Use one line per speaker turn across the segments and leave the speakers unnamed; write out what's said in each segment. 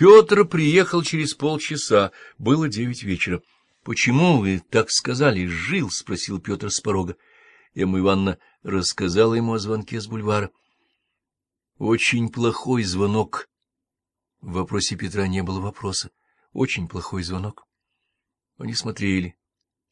Петр приехал через полчаса, было девять вечера. — Почему вы так сказали, жил? — спросил Петр с порога. Эмма Ивановна рассказала ему о звонке с бульвара. — Очень плохой звонок. В вопросе Петра не было вопроса. Очень плохой звонок. Они смотрели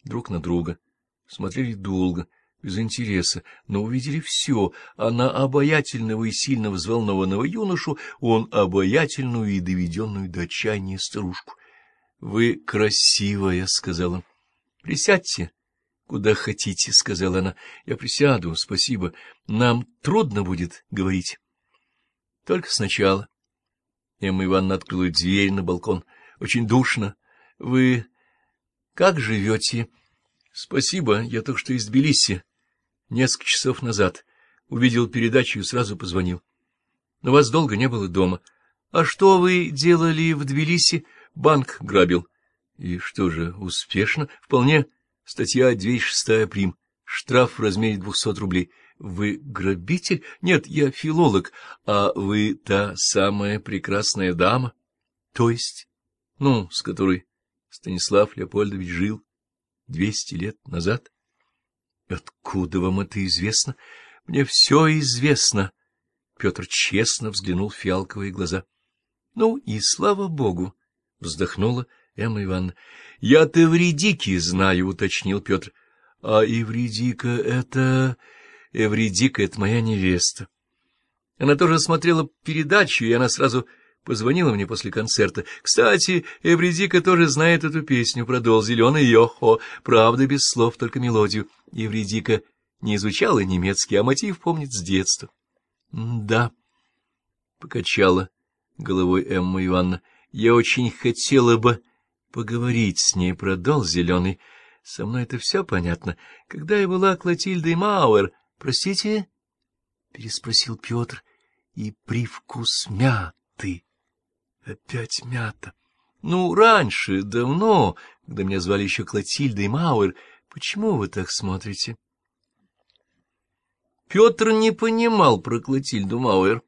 друг на друга, смотрели долго, без интереса, но увидели все. Она обаятельного и сильно взволнованного юношу, он обаятельную и доведенную до отчаяния старушку. — Вы красивая, — сказал он. — Присядьте, куда хотите, — сказала она. — Я присяду, спасибо. Нам трудно будет говорить. — Только сначала. Эмма Ивановна открыла дверь на балкон. — Очень душно. Вы как живете? — Спасибо, я только что из Тбилиси. Несколько часов назад. Увидел передачу и сразу позвонил. Но вас долго не было дома. А что вы делали в Тбилиси? Банк грабил. И что же, успешно? Вполне. Статья 206 прим. Штраф в размере двухсот рублей. Вы грабитель? Нет, я филолог. А вы та самая прекрасная дама? То есть? Ну, с которой Станислав Леопольдович жил двести лет назад. Откуда вам это известно? Мне все известно. Петр честно взглянул в фиалковые глаза. Ну и слава богу, вздохнула Эмма Ивановна. Я-то Эвредики знаю, уточнил Петр. А Эвредика — это... Эвредика — это моя невеста. Она тоже смотрела передачу, и она сразу Позвонила мне после концерта. Кстати, Эвредика тоже знает эту песню про дол зеленый йохо, правда, без слов, только мелодию. Эвредика не изучала немецкий, а мотив помнит с детства. — Да, — покачала головой Эмма Ивановна, — я очень хотела бы поговорить с ней про дол зеленый. Со мной это все понятно. Когда я была Клотильдой Мауэр... — Простите? — переспросил Петр. — И привкус мяты. Опять мята. Ну, раньше, давно, когда меня звали еще Клотильда и Мауэр, почему вы так смотрите? Петр не понимал про Клотильду Мауэр.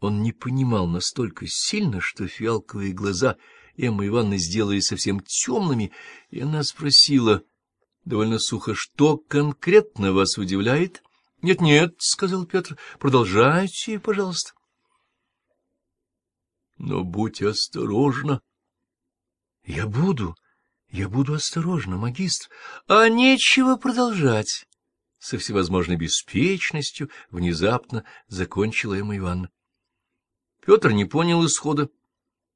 Он не понимал настолько сильно, что фиалковые глаза Эммы Ивановны сделали совсем темными, и она спросила довольно сухо, что конкретно вас удивляет? «Нет, — Нет-нет, — сказал Петр, — продолжайте, пожалуйста. Но будь осторожна. — Я буду, я буду осторожна, магистр. А нечего продолжать. Со всевозможной беспечностью внезапно закончила Эмма Ивановна. Петр не понял исхода,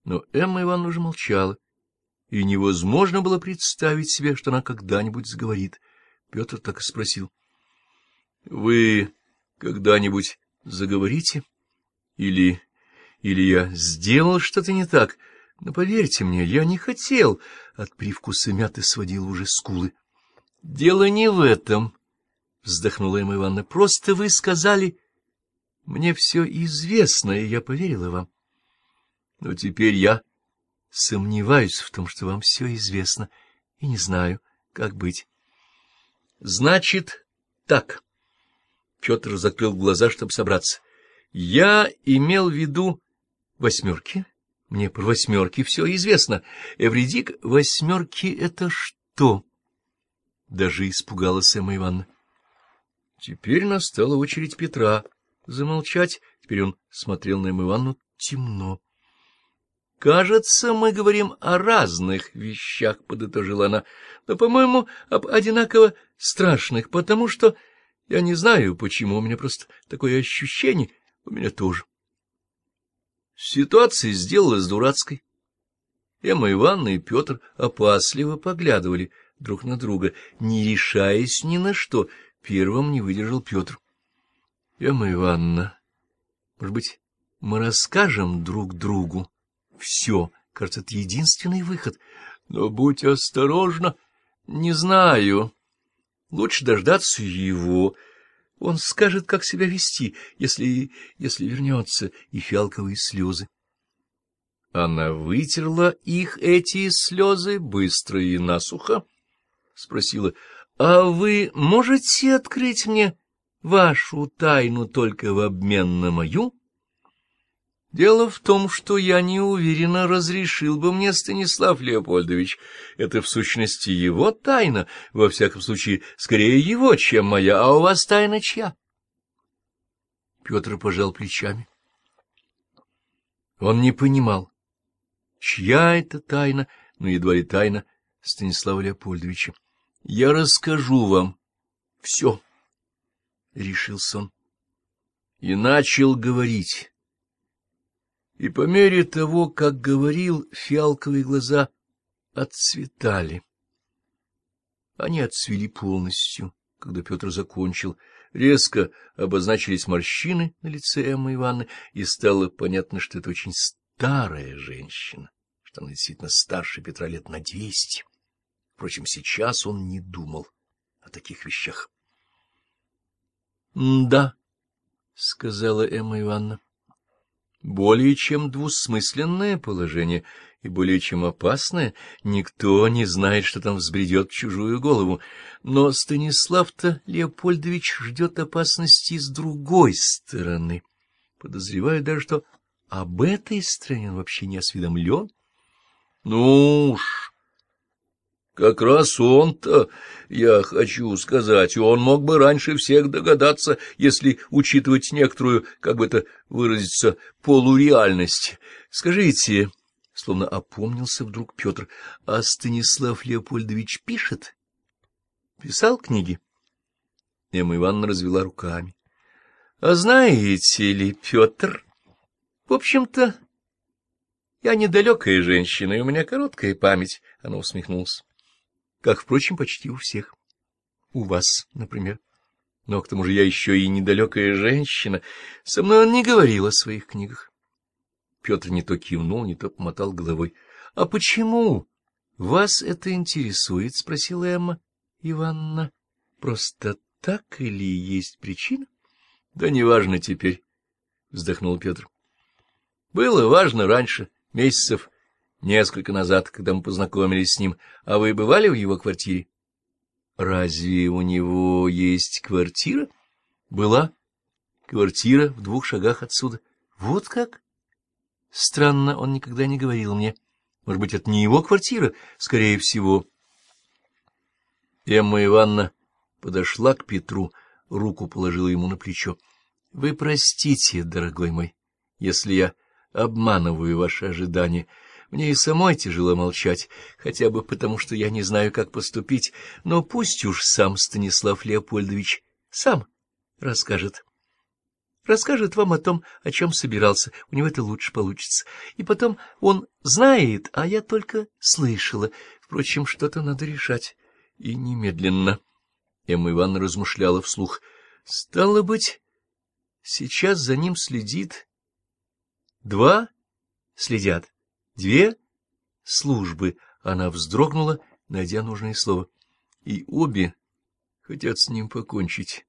но Эмма Ивановна уже молчала, и невозможно было представить себе, что она когда-нибудь заговорит. Петр так и спросил. — Вы когда-нибудь заговорите? Или или я сделал что-то не так. Но поверьте мне, я не хотел. От привкуса мяты сводил уже скулы. — Дело не в этом, — вздохнула Эмма Ивановна. — Просто вы сказали... Мне все известно, и я поверила вам. Но теперь я сомневаюсь в том, что вам все известно, и не знаю, как быть. — Значит, так. Петр закрыл глаза, чтобы собраться. Я имел в виду Восьмерки? Мне про восьмерки все известно. Эвредик, восьмерки — это что? Даже испугалась Эмма Ивановна. Теперь настала очередь Петра замолчать. Теперь он смотрел на Эмму Ивановну темно. — Кажется, мы говорим о разных вещах, — подытожила она, — но, по-моему, об одинаково страшных, потому что, я не знаю, почему, у меня просто такое ощущение, у меня тоже. Ситуация сделалась дурацкой. Эмма Ивановна и Петр опасливо поглядывали друг на друга, не решаясь ни на что. Первым не выдержал Петр. — Эмма Ивановна, может быть, мы расскажем друг другу все? Кажется, это единственный выход. Но будь осторожна. Не знаю. Лучше дождаться его. Он скажет, как себя вести, если, если вернется, и фиалковые слезы. Она вытерла их, эти слезы, быстро и насухо, спросила, — А вы можете открыть мне вашу тайну только в обмен на мою? Дело в том, что я не уверена, разрешил бы мне Станислав Леопольдович. Это, в сущности, его тайна, во всяком случае, скорее его, чем моя, а у вас тайна чья? Петр пожал плечами. Он не понимал, чья это тайна, но едва ли тайна Станислава Леопольдовича. — Я расскажу вам все, — решился он. И начал говорить и по мере того, как говорил, фиалковые глаза отцветали. Они отцвели полностью, когда Петр закончил. Резко обозначились морщины на лице Эммы Ивановны, и стало понятно, что это очень старая женщина, что она действительно старше Петра лет на двести. Впрочем, сейчас он не думал о таких вещах. — Да, — сказала Эмма Ивановна. Более чем двусмысленное положение и более чем опасное, никто не знает, что там взбредет чужую голову. Но Станислав-то Леопольдович ждет опасности с другой стороны. Подозреваю даже, что об этой стороне он вообще не осведомлен. Ну уж, как раз он-то, я хочу сказать, он мог бы раньше всех догадаться, если учитывать некоторую, как бы это выразиться, полуреальность. Скажите, словно опомнился вдруг Петр, а Станислав Леопольдович пишет? Писал книги? Эмма Ивановна развела руками. — А знаете ли, Петр, в общем-то, я недалекая женщина, и у меня короткая память, — она усмехнулась как, впрочем, почти у всех. У вас, например. Но к тому же я еще и недалекая женщина. Со мной он не говорил о своих книгах. Петр не то кивнул, не то помотал головой. — А почему вас это интересует? — спросила Эмма Ивановна. — Просто так или есть причина? — Да неважно теперь, — вздохнул Петр. — Было важно раньше, месяцев несколько назад, когда мы познакомились с ним. А вы бывали в его квартире? — Разве у него есть квартира? — Была. Квартира в двух шагах отсюда. — Вот как? Странно, он никогда не говорил мне. Может быть, это не его квартира? Скорее всего. Эмма Ивановна подошла к Петру, руку положила ему на плечо. — Вы простите, дорогой мой, если я обманываю ваши ожидания. Мне и самой тяжело молчать, хотя бы потому, что я не знаю, как поступить, но пусть уж сам Станислав Леопольдович сам расскажет. Расскажет вам о том, о чем собирался, у него это лучше получится. И потом он знает, а я только слышала. Впрочем, что-то надо решать. И немедленно. Эмма Ивановна размышляла вслух. Стало быть, сейчас за ним следит... Два следят. Две службы. Она вздрогнула, найдя нужное слово. И обе хотят с ним покончить.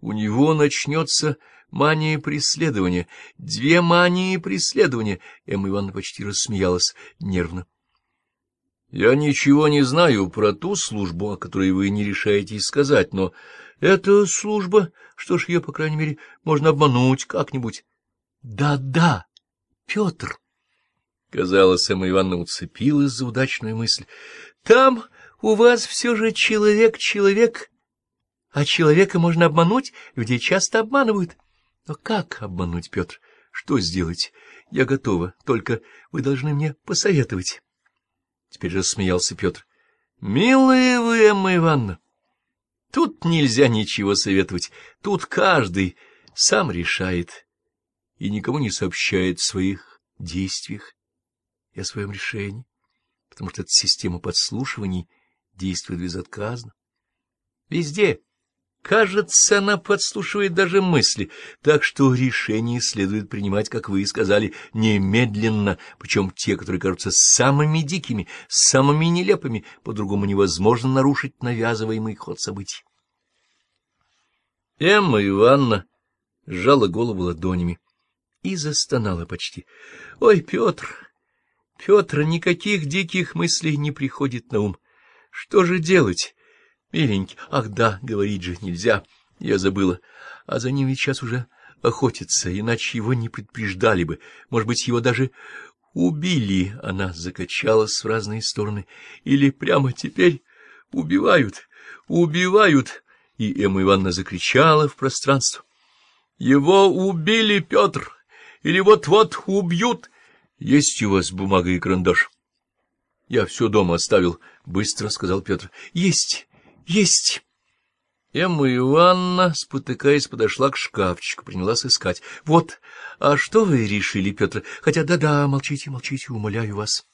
У него начнется мания преследования. Две мании преследования. Эмма Ивановна почти рассмеялась нервно. — Я ничего не знаю про ту службу, о которой вы не решаетесь сказать, но эта служба, что ж ее, по крайней мере, можно обмануть как-нибудь. Да — Да-да, Петр. Казалось, Эмма Ивановна уцепилась за удачную мысль. — Там у вас все же человек-человек, а человека можно обмануть, людей часто обманывают. Но как обмануть, Петр? Что сделать? Я готова, только вы должны мне посоветовать. Теперь же смеялся Петр. — Милая вы, Эмма Ивановна, тут нельзя ничего советовать, тут каждый сам решает и никому не сообщает в своих действиях и о своем решении, потому что эта система подслушиваний действует безотказно. Везде, кажется, она подслушивает даже мысли, так что решение следует принимать, как вы и сказали, немедленно, причем те, которые кажутся самыми дикими, самыми нелепыми, по-другому невозможно нарушить навязываемый ход событий. Эмма Ивановна сжала голову ладонями и застонала почти. — Ой, Петр! Петр никаких диких мыслей не приходит на ум. Что же делать? Миленький, ах да, говорить же нельзя, я забыла. А за ним ведь сейчас уже охотиться, иначе его не предупреждали бы. Может быть, его даже убили. Она закачалась в разные стороны. Или прямо теперь убивают, убивают. И Эмма Ивановна закричала в пространство. Его убили, Петр, или вот-вот убьют. Есть у вас бумага и карандаш? Я все дома оставил, — быстро сказал Петр. Есть, есть. Эмма Ивановна, спотыкаясь, подошла к шкафчику, принялась искать. — Вот, а что вы решили, Петр? Хотя да-да, молчите, молчите, умоляю вас.